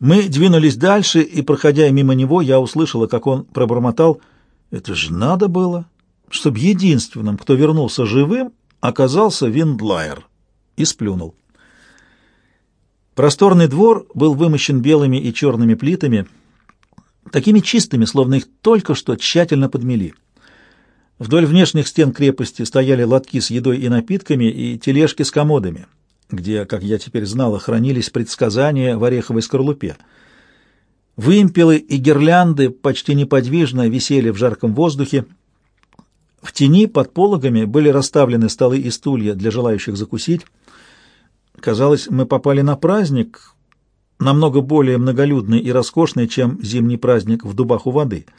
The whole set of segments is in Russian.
Мы двинулись дальше, и, проходя мимо него, я услышала, как он пробормотал «Это же надо было, чтобы единственным, кто вернулся живым, оказался Виндлайер» и сплюнул. Просторный двор был вымощен белыми и черными плитами, такими чистыми, словно их только что тщательно подмели. Вдоль внешних стен крепости стояли лотки с едой и напитками и тележки с комодами, где, как я теперь знала, хранились предсказания в ореховой скорлупе. Вымпелы и гирлянды почти неподвижно висели в жарком воздухе. В тени под пологами были расставлены столы и стулья для желающих закусить. Казалось, мы попали на праздник, намного более многолюдный и роскошный, чем зимний праздник в дубах у воды —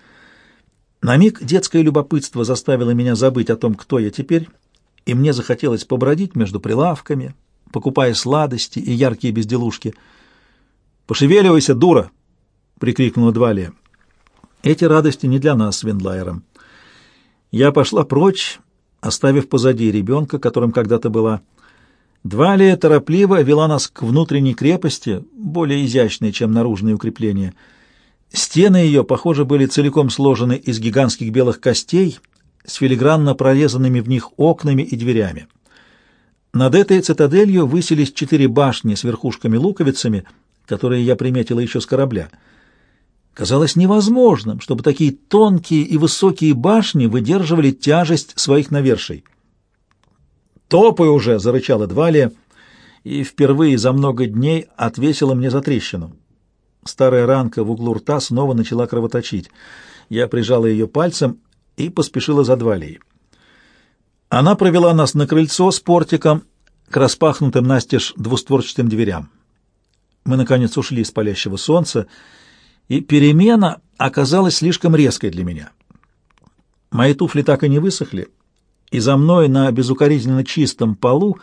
на миг детское любопытство заставило меня забыть о том, кто я теперь, и мне захотелось побродить между прилавками, покупая сладости и яркие безделушки. «Пошевеливайся, дура!» — прикрикнула Двалия. «Эти радости не для нас с Вендлайером». Я пошла прочь, оставив позади ребенка, которым когда-то была. Двалия торопливо вела нас к внутренней крепости, более изящной, чем наружные укрепления — Стены ее, похоже, были целиком сложены из гигантских белых костей с филигранно прорезанными в них окнами и дверями. Над этой цитаделью высились четыре башни с верхушками-луковицами, которые я приметила еще с корабля. Казалось невозможным, чтобы такие тонкие и высокие башни выдерживали тяжесть своих навершей. «Топай уже!» — зарычала Двалия, и впервые за много дней отвесила мне за трещину. Старая ранка в углу рта снова начала кровоточить. Я прижала ее пальцем и поспешила за Двалей. Она провела нас на крыльцо с портиком к распахнутым настежь двустворчатым дверям. Мы, наконец, ушли с палящего солнца, и перемена оказалась слишком резкой для меня. Мои туфли так и не высохли, и за мной на безукоризненно чистом полу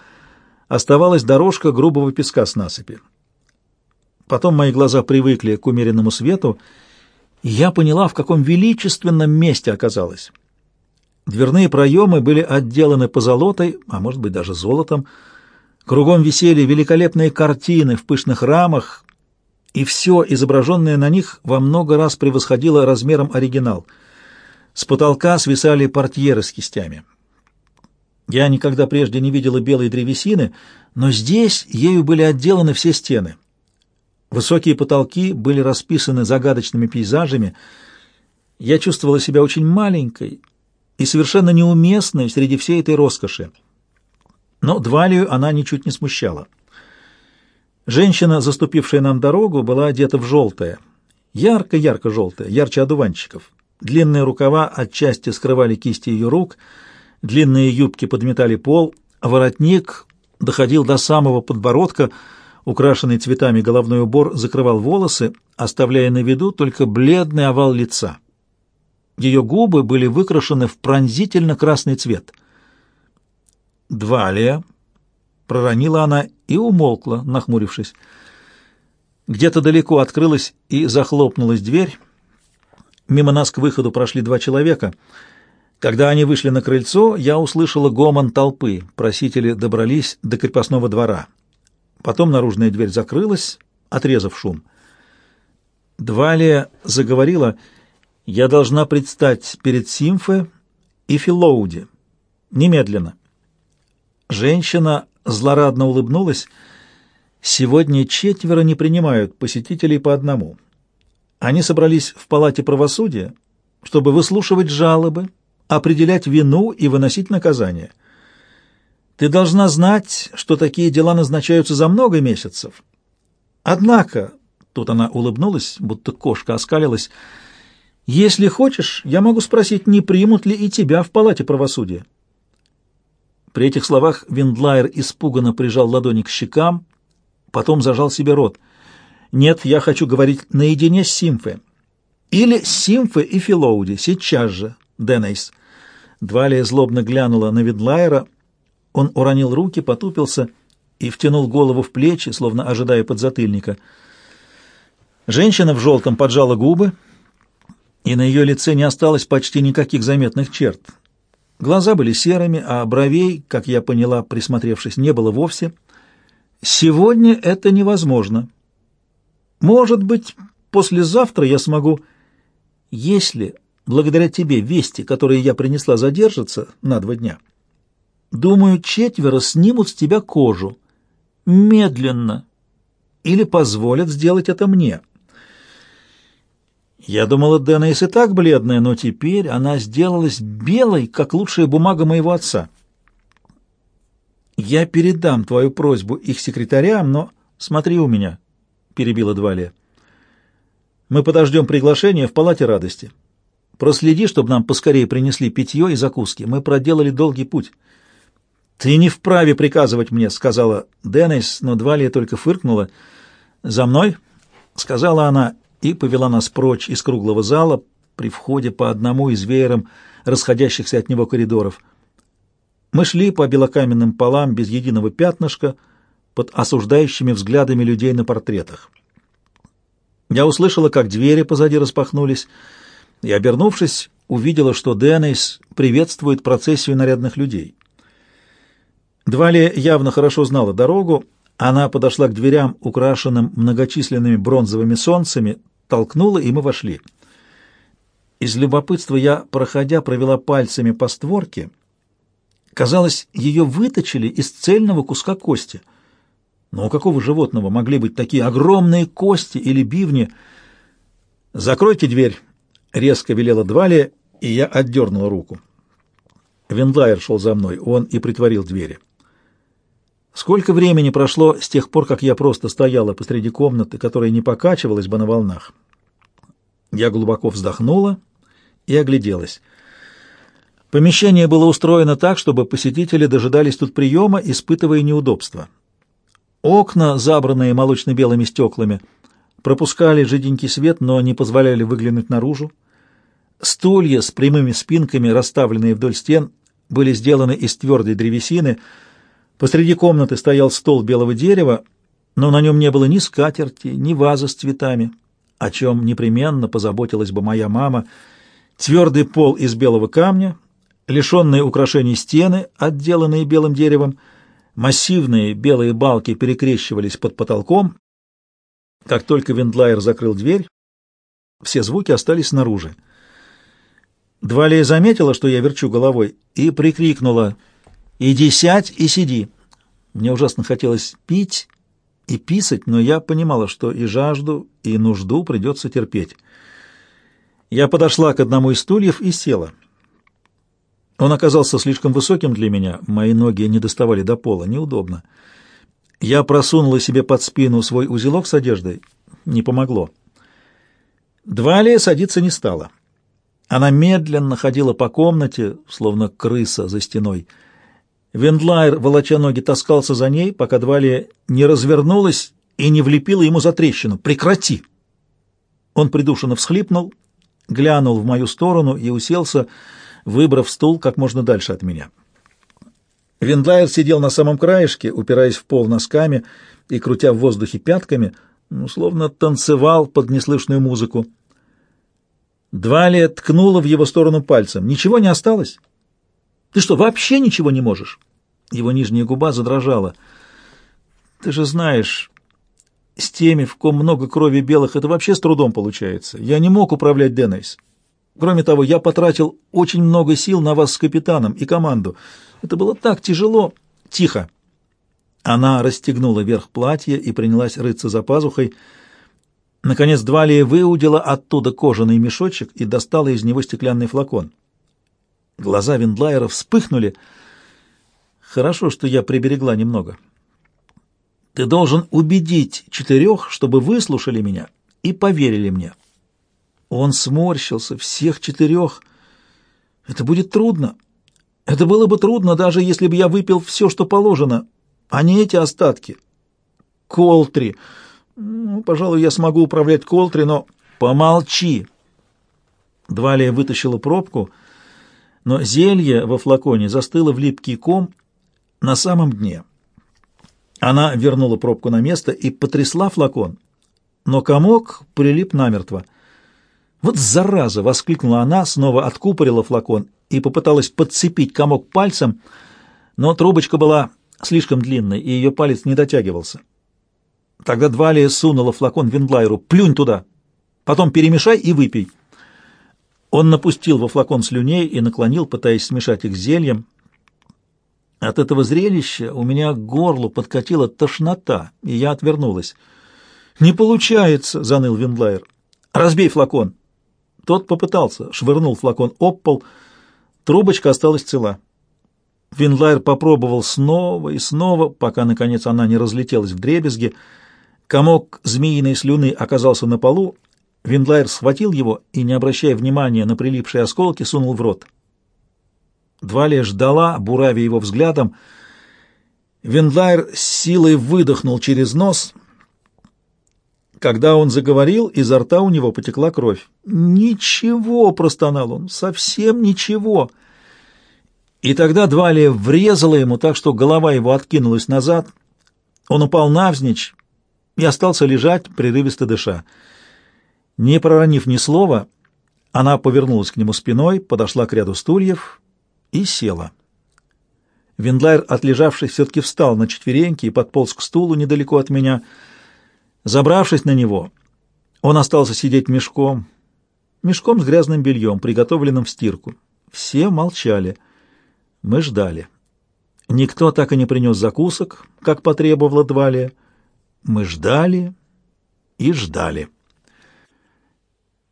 оставалась дорожка грубого песка с насыпи. Потом мои глаза привыкли к умеренному свету, и я поняла, в каком величественном месте оказалась. Дверные проемы были отделаны позолотой, а может быть даже золотом. Кругом висели великолепные картины в пышных рамах, и все изображенное на них во много раз превосходило размером оригинал. С потолка свисали портьеры с кистями. Я никогда прежде не видела белой древесины, но здесь ею были отделаны все стены — Высокие потолки были расписаны загадочными пейзажами. Я чувствовала себя очень маленькой и совершенно неуместной среди всей этой роскоши. Но Двалию она ничуть не смущала. Женщина, заступившая нам дорогу, была одета в желтое. Ярко-ярко желтое, ярче одуванчиков. Длинные рукава отчасти скрывали кисти ее рук, длинные юбки подметали пол, а воротник доходил до самого подбородка — Украшенный цветами головной убор закрывал волосы, оставляя на виду только бледный овал лица. Ее губы были выкрашены в пронзительно красный цвет. «Двалия», — проронила она и умолкла, нахмурившись. Где-то далеко открылась и захлопнулась дверь. Мимо нас к выходу прошли два человека. Когда они вышли на крыльцо, я услышала гомон толпы. Просители добрались до крепостного двора. Потом наружная дверь закрылась, отрезав шум. Двалия заговорила, «Я должна предстать перед Симфе и Филоуди. Немедленно». Женщина злорадно улыбнулась. «Сегодня четверо не принимают посетителей по одному. Они собрались в палате правосудия, чтобы выслушивать жалобы, определять вину и выносить наказание». Ты должна знать, что такие дела назначаются за много месяцев. Однако, тут она улыбнулась, будто кошка оскалилась, если хочешь, я могу спросить, не примут ли и тебя в палате правосудия. При этих словах Виндлайер испуганно прижал ладони к щекам, потом зажал себе рот. «Нет, я хочу говорить наедине с Симфе. Или с Симфе и Филоуди, сейчас же, Денейс». Двалия злобно глянула на Виндлайера, он уронил руки, потупился и втянул голову в плечи, словно ожидая подзатыльника. Женщина в желтом поджала губы, и на ее лице не осталось почти никаких заметных черт. Глаза были серыми, а бровей, как я поняла, присмотревшись, не было вовсе. «Сегодня это невозможно». Может быть, послезавтра я смогу, если благодаря тебе вести, которые я принесла, задержатся на два дня. Думаю, четверо снимут с тебя кожу. Медленно. Или позволят сделать это мне. Я думала, Деннис и так бледная, но теперь она сделалась белой, как лучшая бумага моего отца. Я передам твою просьбу их секретарям, но смотри у меня, — перебила Двалия. Мы подождем приглашения в палате радости. Проследи, чтобы нам поскорее принесли питье и закуски. Мы проделали долгий путь. Ты не вправе приказывать мне, — сказала Деннис, но Двалия только фыркнула. За мной, — сказала она, и повела нас прочь из круглого зала при входе по одному из веером расходящихся от него коридоров. Мы шли по белокаменным полам без единого пятнышка под осуждающими взглядами людей на портретах. Я услышала, как двери позади распахнулись, и, обернувшись, увидела, что Деннис приветствует процессию нарядных людей. Двали явно хорошо знала дорогу, она подошла к дверям, украшенным многочисленными бронзовыми солнцами, толкнула, и мы вошли. Из любопытства я, проходя, провела пальцами по створке. Казалось, ее выточили из цельного куска кости. Но у какого животного могли быть такие огромные кости или бивни? «Закройте дверь», — резко велела Двалия, и я отдернула руку. Вендлайер шел за мной, он и притворил двери. Сколько времени прошло с тех пор, как я просто стояла посреди комнаты, которая не покачивалась бы на волнах? Я глубоко вздохнула и огляделась. Помещение было устроено так, чтобы посетители дожидались тут приема, испытывая неудобства. Окна, забранные молочно-белыми стеклами, пропускали жиденький свет, но не позволяли выглянуть наружу. Стулья с прямыми спинками, расставленные вдоль стен, были сделаны из твердой древесины — Посреди комнаты стоял стол белого дерева, но на нем не было ни скатерти, ни вазы с цветами, о чем непременно позаботилась бы моя мама. Твердый пол из белого камня, лишенные украшений стены, отделанные белым деревом, массивные белые балки перекрещивались под потолком. Как только Вендлайер закрыл дверь, все звуки остались снаружи. Двалия заметила, что я верчу головой, и прикрикнула — «Иди сядь и сиди». Мне ужасно хотелось пить и писать, но я понимала, что и жажду, и нужду придется терпеть. Я подошла к одному из стульев и села. Он оказался слишком высоким для меня, мои ноги не доставали до пола, неудобно. Я просунула себе под спину свой узелок с одеждой. Не помогло. Двалия садиться не стала. Она медленно ходила по комнате, словно крыса за стеной. Вендлайер, волоча ноги, таскался за ней, пока Двалия не развернулась и не влепила ему за трещину. «Прекрати!» Он придушенно всхлипнул, глянул в мою сторону и уселся, выбрав стул как можно дальше от меня. Вендлайер сидел на самом краешке, упираясь в пол носками и крутя в воздухе пятками, ну, словно танцевал под неслышную музыку. Двалия ткнула в его сторону пальцем. «Ничего не осталось?» Ты что, вообще ничего не можешь?» Его нижняя губа задрожала. «Ты же знаешь, с теми, в ком много крови белых, это вообще с трудом получается. Я не мог управлять Деннис. Кроме того, я потратил очень много сил на вас с капитаном и команду. Это было так тяжело. Тихо!» Она расстегнула верх платья и принялась рыться за пазухой. Наконец Двалия выудила оттуда кожаный мешочек и достала из него стеклянный флакон. Глаза Виндлайера вспыхнули. Хорошо, что я приберегла немного. Ты должен убедить четырех, чтобы выслушали меня и поверили мне. Он сморщился, всех четырех. Это будет трудно. Это было бы трудно, даже если бы я выпил все, что положено, а не эти остатки. Колтри. Ну, пожалуй, я смогу управлять Колтри, но... Помолчи. Двалия вытащила пробку — но зелье во флаконе застыло в липкий ком на самом дне. Она вернула пробку на место и потрясла флакон, но комок прилип намертво. «Вот зараза!» — воскликнула она, снова откупорила флакон и попыталась подцепить комок пальцем, но трубочка была слишком длинной, и ее палец не дотягивался. Тогда Двалия сунула флакон Виндлайеру. «Плюнь туда! Потом перемешай и выпей!» Он напустил во флакон слюней и наклонил, пытаясь смешать их с зельем. От этого зрелища у меня к горлу подкатила тошнота, и я отвернулась. «Не получается!» — заныл Виндлайер. «Разбей флакон!» Тот попытался, швырнул флакон об пол. Трубочка осталась цела. Виндлайер попробовал снова и снова, пока, наконец, она не разлетелась в дребезги. Комок змеиной слюны оказался на полу. Виндлайер схватил его и, не обращая внимания на прилипшие осколки, сунул в рот. Двалия ждала, буравя его взглядом. Виндлайер с силой выдохнул через нос. Когда он заговорил, изо рта у него потекла кровь. «Ничего!» — простонал он. «Совсем ничего!» И тогда Двалия врезала ему так, что голова его откинулась назад. Он упал навзничь и остался лежать, прерывисто дыша. Не проронив ни слова, она повернулась к нему спиной, подошла к ряду стульев и села. Виндлайр, отлежавшись, все-таки встал на четвереньки и подполз к стулу недалеко от меня. Забравшись на него, он остался сидеть мешком, мешком с грязным бельем, приготовленным в стирку. Все молчали. Мы ждали. Никто так и не принес закусок, как потребовала Двалия. Мы ждали и ждали.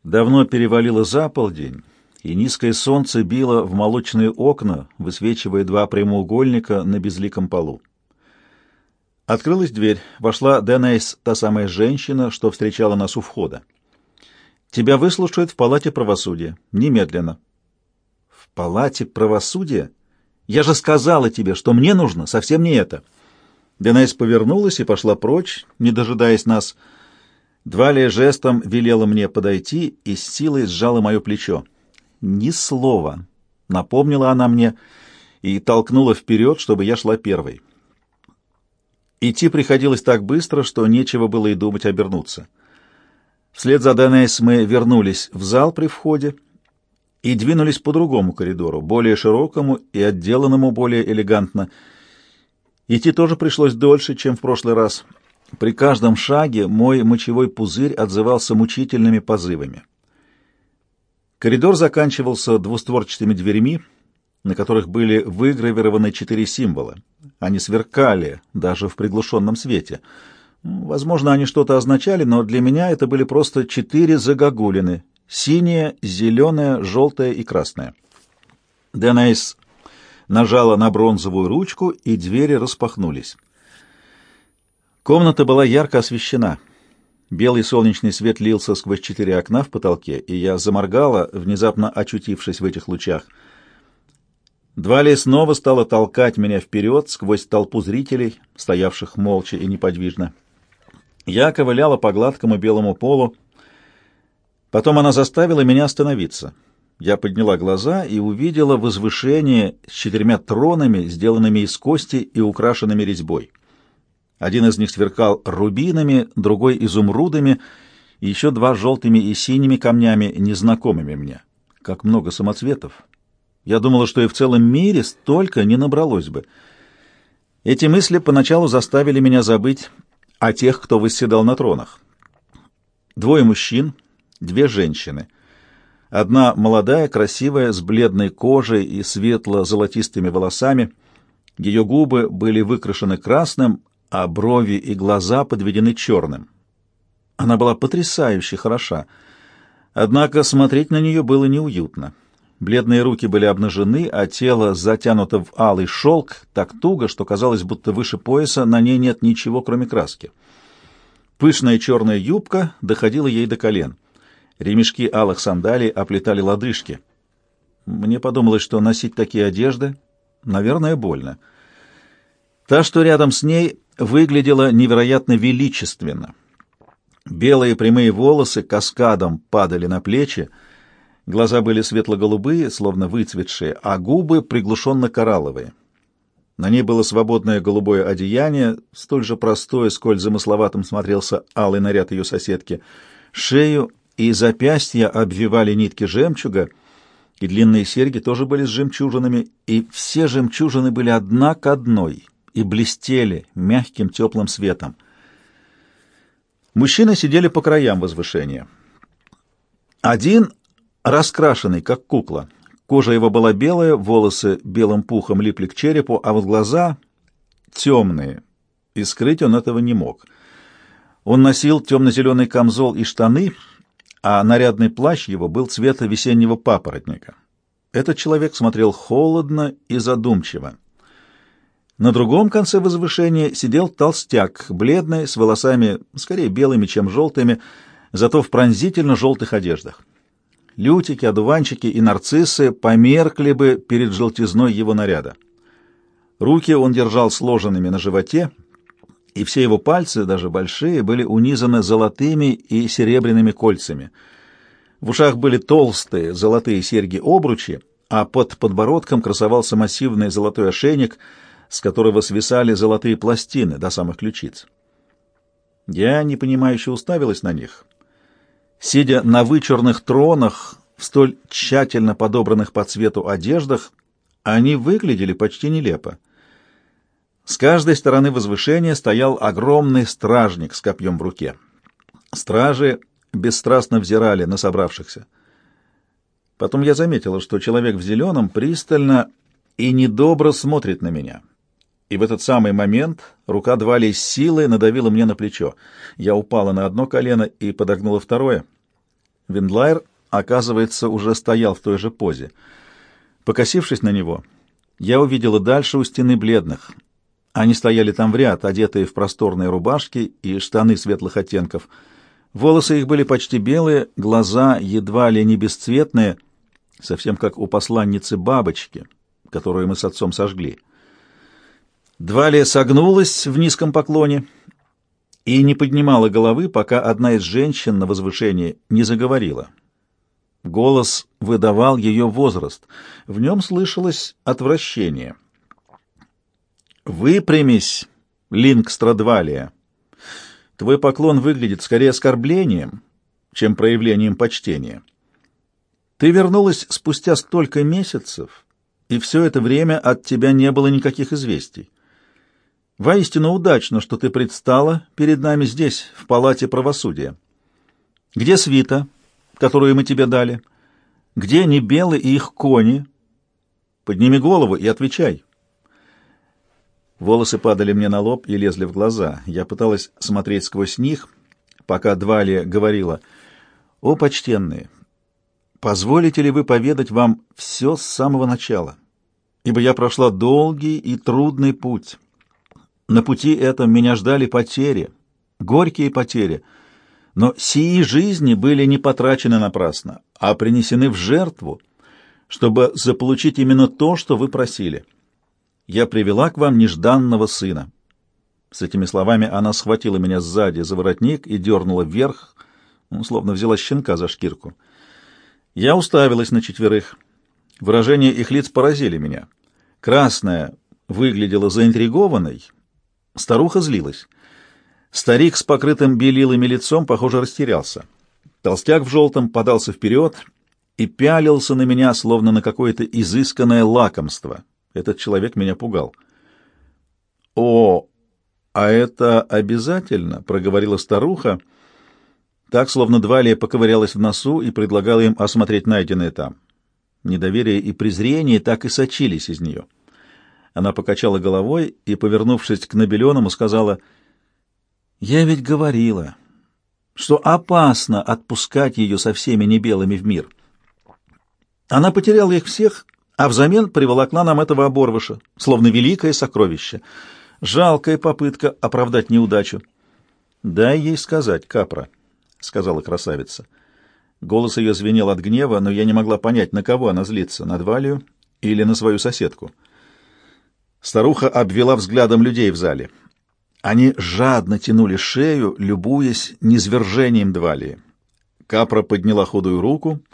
Давно перевалило за полдень, и низкое солнце било в молочные окна, высвечивая два прямоугольника на безликом полу. Открылась дверь. Вошла Денейс, та самая женщина, что встречала нас у входа. «Тебя выслушают в палате правосудия. Немедленно». «В палате правосудия? Я же сказала тебе, что мне нужно совсем не это». Денейс повернулась и пошла прочь, не дожидаясь нас. Двалия жестом велела мне подойти и с силой сжала мое плечо. «Ни слова!» — напомнила она мне и толкнула вперед, чтобы я шла первой. Идти приходилось так быстро, что нечего было и думать обернуться. Вслед за Денейс мы вернулись в зал при входе и двинулись по другому коридору, более широкому и отделанному более элегантно. Идти тоже пришлось дольше, чем в прошлый раз. При каждом шаге мой мочевой пузырь отзывался мучительными позывами. Коридор заканчивался двустворчатыми дверьми, на которых были выгравированы четыре символа. Они сверкали даже в приглушенном свете. Возможно, они что-то означали, но для меня это были просто четыре загогулины — синяя, зеленая, желтая и красная. Денайс нажала на бронзовую ручку, и двери распахнулись. Комната была ярко освещена. Белый солнечный свет лился сквозь четыре окна в потолке, и я заморгала, внезапно очутившись в этих лучах — Двалия снова стала толкать меня вперед сквозь толпу зрителей, стоявших молча и неподвижно. Я ковыляла по гладкому белому полу. Потом она заставила меня остановиться. Я подняла глаза и увидела возвышение с четырьмя тронами, сделанными из кости и украшенными резьбой. Один из них сверкал рубинами, другой — изумрудами, и еще два — желтыми и синими камнями, незнакомыми мне. Как много самоцветов! Я думала, что и в целом мире столько не набралось бы. Эти мысли поначалу заставили меня забыть о тех, кто восседал на тронах. Двое мужчин, две женщины. Одна молодая, красивая, с бледной кожей и светло-золотистыми волосами. Ее губы были выкрашены красным, а брови и глаза подведены черным. Она была потрясающе хороша, однако смотреть на нее было неуютно. Бледные руки были обнажены, а тело затянуто в алый шелк так туго, что казалось, будто выше пояса на ней нет ничего, кроме краски. Пышная черная юбка доходила ей до колен. Ремешки алых сандалий оплетали лодыжки. Мне подумалось, что носить такие одежды, наверное, больно. Та, что рядом с ней, выглядела невероятно величественно. Белые прямые волосы каскадом падали на плечи, Глаза были светло-голубые, словно выцветшие, а губы приглушенно-коралловые. На ней было свободное голубое одеяние, столь же простое, сколь замысловатым смотрелся алый наряд ее соседки. Шею и запястья обвивали нитки жемчуга, и длинные серьги тоже были с жемчужинами, и все жемчужины были одна к одной и блестели мягким теплым светом. Мужчины сидели по краям возвышения. Один раскрашенный, как кукла. Кожа его была белая, волосы белым пухом липли к черепу, а вот глаза темные, и скрыть он этого не мог. Он носил темно-зеленый камзол и штаны, а нарядный плащ его был цвета весеннего папоротника. Этот человек смотрел холодно и задумчиво. На другом конце возвышения сидел толстяк, бледный, с волосами скорее белыми, чем желтыми, зато в пронзительно желтых одеждах. Лютики, одуванчики и нарциссы померкли бы перед желтизной его наряда. Руки он держал сложенными на животе, и все его пальцы, даже большие, были унизаны золотыми и серебряными кольцами. В ушах были толстые золотые серьги-обручи, а под подбородком красовался массивный золотой ошейник, с которого свисали золотые пластины до самых ключиц. Я непонимающе уставилась на них. Сидя на вычурных тронах, в столь тщательно подобранных по цвету одеждах, они выглядели почти нелепо. С каждой стороны возвышения стоял огромный стражник с копьем в руке. Стражи бесстрастно взирали на собравшихся. Потом я заметила, что человек в зеленом пристально и недобро смотрит на меня. И в этот самый момент рука Двали с силой надавила мне на плечо. Я упала на одно колено и подогнула второе. Виндлайр, оказывается, уже стоял в той же позе. Покосившись на него, я увидела дальше у стены бледных — они стояли там в ряд, одетые в просторные рубашки и штаны светлых оттенков. Волосы их были почти белые, глаза едва ли не бесцветные, совсем как у посланницы бабочки, которую мы с отцом сожгли. Двалия согнулась в низком поклоне и не поднимала головы, пока одна из женщин на возвышении не заговорила. Голос выдавал ее возраст. В нем слышалось отвращение — «Выпрямись, Линк Страдвалия. Твой поклон выглядит скорее оскорблением, чем проявлением почтения. Ты вернулась спустя столько месяцев, и все это время от тебя не было никаких известий. Воистину удачно, что ты предстала перед нами здесь, в палате правосудия. Где свита, которую мы тебе дали? Где Небелы и их кони? Подними голову и отвечай». Волосы падали мне на лоб и лезли в глаза. Я пыталась смотреть сквозь них, пока Двалия говорила, «О, почтенные, позволите ли вы поведать вам все с самого начала? Ибо я прошла долгий и трудный путь. На пути этом меня ждали потери, горькие потери, но сии жизни были не потрачены напрасно, а принесены в жертву, чтобы заполучить именно то, что вы просили» я привела к вам нежданного сына». С этими словами она схватила меня сзади за воротник и дернула вверх, ну, словно взяла щенка за шкирку. Я уставилась на четверых. Выражения их лиц поразили меня. Красная выглядела заинтригованной, старуха злилась. Старик с покрытым белилами лицом, похоже, растерялся. Толстяк в желтом подался вперед и пялился на меня, словно на какое-то изысканное лакомство — этот человек меня пугал. «О, а это обязательно?» — проговорила старуха, так, словно Двалия поковырялась в носу и предлагала им осмотреть найденное там. Недоверие и презрение так и сочились из нее. Она покачала головой и, повернувшись к Набеленому, сказала, «Я ведь говорила, что опасно отпускать ее со всеми небелыми в мир. Она потеряла их всех а взамен приволокла нам этого оборвыша, словно великое сокровище. Жалкая попытка оправдать неудачу. «Дай ей сказать, Капра», — сказала красавица. Голос ее звенел от гнева, но я не могла понять, на кого она злится, на Двалию или на свою соседку. Старуха обвела взглядом людей в зале. Они жадно тянули шею, любуясь низвержением Двалии. Капра подняла худую руку —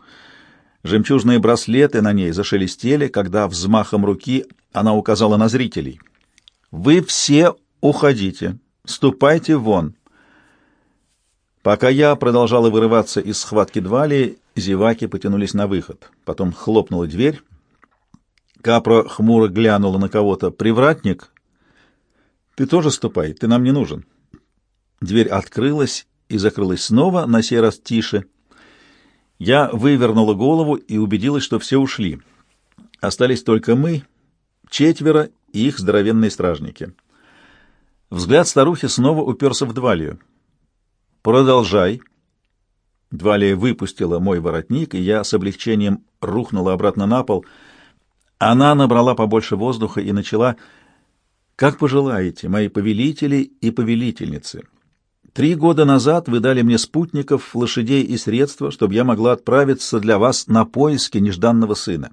Жемчужные браслеты на ней зашелестели, когда взмахом руки она указала на зрителей. «Вы все уходите, ступайте вон». Пока я продолжала вырываться из схватки Двали, зеваки потянулись на выход. Потом хлопнула дверь. Капра хмуро глянула на кого-то. «Привратник? Ты тоже ступай, ты нам не нужен». Дверь открылась, и закрылась снова, на сей раз тише. Я вывернула голову и убедилась, что все ушли. Остались только мы, четверо и их здоровенные стражники. Взгляд старухи снова уперся в Двалию. «Продолжай». Двалия выпустила мой воротник, и я с облегчением рухнула обратно на пол. Она набрала побольше воздуха и начала «Как пожелаете, мои повелители и повелительницы». Три года назад вы дали мне спутников, лошадей и средства, чтобы я могла отправиться для вас на поиски нежданного сына.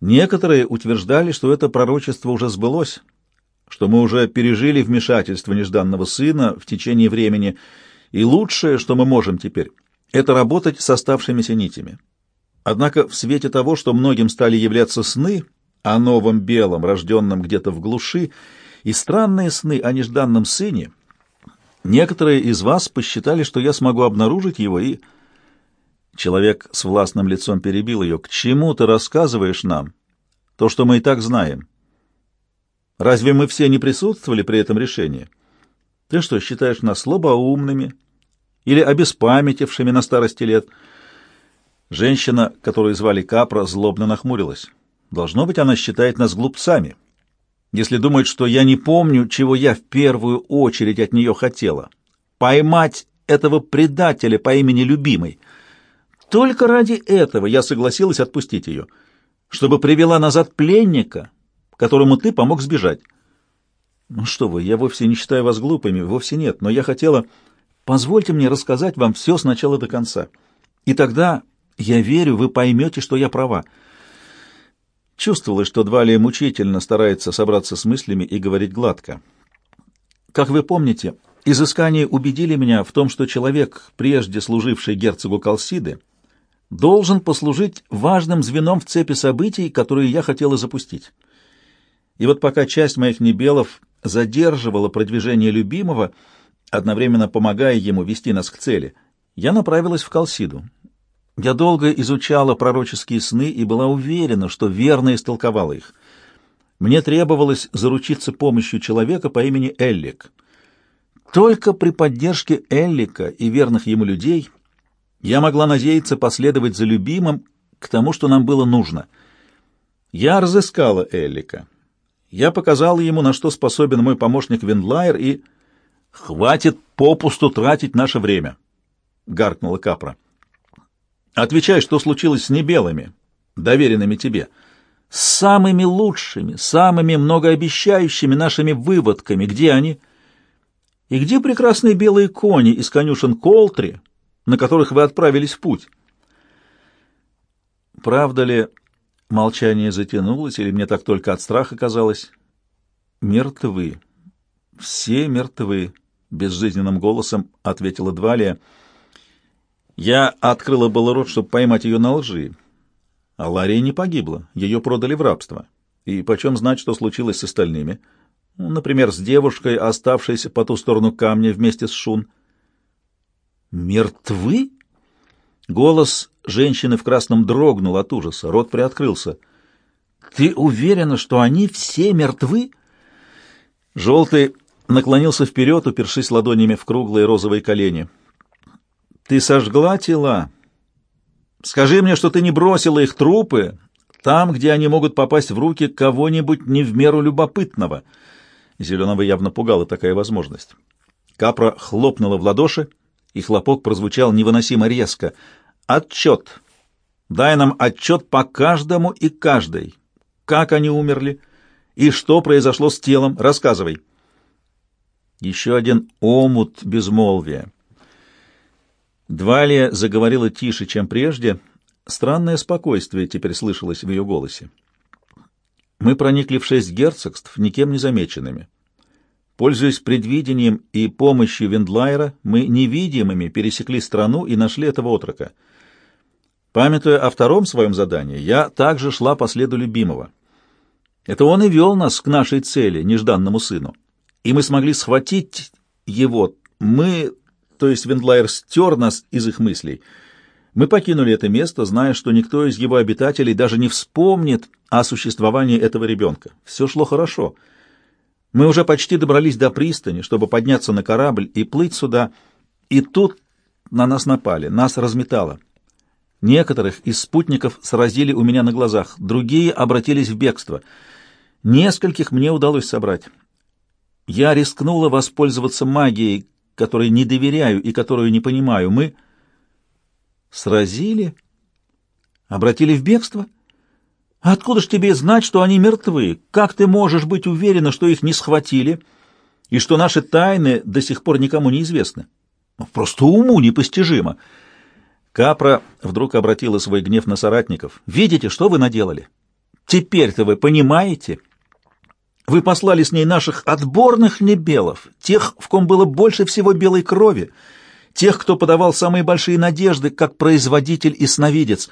Некоторые утверждали, что это пророчество уже сбылось, что мы уже пережили вмешательство нежданного сына в течение времени, и лучшее, что мы можем теперь, это работать с оставшимися нитями. Однако в свете того, что многим стали являться сны о новом белом, рожденном где-то в глуши, и странные сны о нежданном сыне, некоторые из вас посчитали, что я смогу обнаружить его и... Человек с властным лицом перебил ее. «К чему ты рассказываешь нам? То, что мы и так знаем. Разве мы все не присутствовали при этом решении? Ты что, считаешь нас слабоумными или обеспамятившими на старости лет?» Женщина, которую звали Капра, злобно нахмурилась. «Должно быть, она считает нас глупцами, если думает, что я не помню, чего я в первую очередь от нее хотела. Поймать этого предателя по имени Любимый». Только ради этого я согласилась отпустить ее, чтобы привела назад пленника, которому ты помог сбежать. Ну что вы, я вовсе не считаю вас глупыми, вовсе нет, но я хотела... Позвольте мне рассказать вам все с начала до конца. И тогда, я верю, вы поймете, что я права. Чувствовалось, что Двалия мучительно старается собраться с мыслями и говорить гладко. Как вы помните, изыскания убедили меня в том, что человек, прежде служивший герцогу Калсиды, должен послужить важным звеном в цепи событий, которые я хотела запустить. И вот пока часть моих небелов задерживала продвижение любимого, одновременно помогая ему вести нас к цели, я направилась в Калсиду. Я долго изучала пророческие сны и была уверена, что верно истолковала их. Мне требовалось заручиться помощью человека по имени Эллик. Только при поддержке Эллика и верных ему людей я могла надеяться последовать за любимым к тому, что нам было нужно. Я разыскала Эллика. Я показала ему, на что способен мой помощник Виндлайер, и... «Хватит попусту тратить наше время», — гаркнула Капра. «Отвечай, что случилось с небелыми, доверенными тебе, с самыми лучшими, самыми многообещающими нашими выводками. Где они? И где прекрасные белые кони из конюшен Колтри, на которых вы отправились в путь. Правда ли, молчание затянулось, или мне так только от страха казалось? Мертвы. Все мертвы, безжизненным голосом ответила Двалия. Я открыла было рот, чтобы поймать ее на лжи. А Лария не погибла, ее продали в рабство. И почем знать, что случилось с остальными? Например, с девушкой, оставшейся по ту сторону камня вместе с Шун. «Мертвы?» Голос женщины в красном дрогнул от ужаса, рот приоткрылся. «Ты уверена, что они все мертвы?» Желтый наклонился вперед, упершись ладонями в круглые розовые колени. «Ты сожгла тела? Скажи мне, что ты не бросила их трупы там, где они могут попасть в руки кого-нибудь не в меру любопытного». Зеленого явно пугала такая возможность. Капра хлопнула в ладоши, и хлопок прозвучал невыносимо резко. «Отчет! Дай нам отчет по каждому и каждой. Как они умерли? И что произошло с телом? Рассказывай!» Еще один омут безмолвия. Двалия заговорила тише, чем прежде. Странное спокойствие теперь слышалось в ее голосе. Мы проникли в шесть герцогств, никем не замеченными. Пользуясь предвидением и помощью Вендлайера, мы невидимыми пересекли страну и нашли этого отрока. Памятуя о втором своем задании, я также шла по следу любимого. Это он и вел нас к нашей цели, нежданному сыну. И мы смогли схватить его. Мы, то есть Вендлайер, стер нас из их мыслей. Мы покинули это место, зная, что никто из его обитателей даже не вспомнит о существовании этого ребенка. Все шло хорошо. Мы уже почти добрались до пристани, чтобы подняться на корабль и плыть сюда, И тут на нас напали, нас разметало. Некоторых из спутников сразили у меня на глазах, другие обратились в бегство. Нескольких мне удалось собрать. Я рискнула воспользоваться магией, которой не доверяю и которую не понимаю. Мы сразили? Обратили в бегство? Откуда ж тебе знать, что они мертвы? Как ты можешь быть уверена, что их не схватили и что наши тайны до сих пор никому не известны? Ну, просто уму непостижимо. Капра вдруг обратила свой гнев на соратников. «Видите, что вы наделали? Теперь-то вы понимаете? Вы послали с ней наших отборных небелов, тех, в ком было больше всего белой крови, тех, кто подавал самые большие надежды, как производитель и сновидец.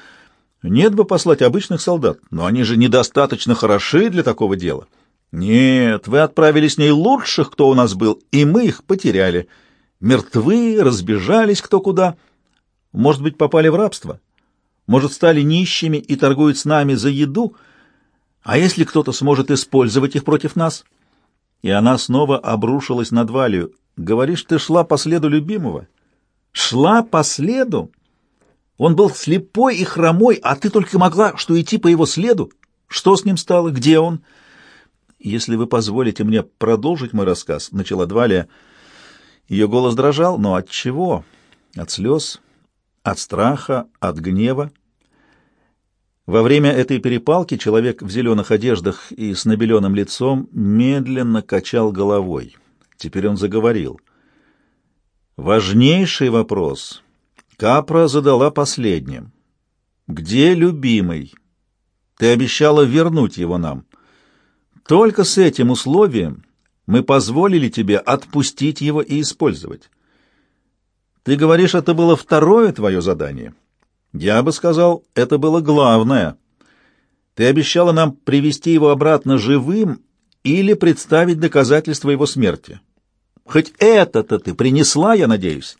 Нет бы послать обычных солдат, но они же недостаточно хороши для такого дела. Нет, вы отправили с ней лучших, кто у нас был, и мы их потеряли» мертвы, разбежались кто куда. Может быть, попали в рабство? Может, стали нищими и торгуют с нами за еду? А если кто-то сможет использовать их против нас? И она снова обрушилась на Валию. Говоришь, ты шла по следу любимого? Шла по следу? Он был слепой и хромой, а ты только могла что идти по его следу? Что с ним стало? Где он? Если вы позволите мне продолжить мой рассказ, начала Двалия, — ее голос дрожал, но от чего? От слез, от страха, от гнева. Во время этой перепалки человек в зеленых одеждах и с набеленным лицом медленно качал головой. Теперь он заговорил. Важнейший вопрос Капра задала последним. «Где любимый? Ты обещала вернуть его нам. Только с этим условием мы позволили тебе отпустить его и использовать. Ты говоришь, это было второе твое задание. Я бы сказал, это было главное. Ты обещала нам привести его обратно живым или представить доказательства его смерти. Хоть это-то ты принесла, я надеюсь.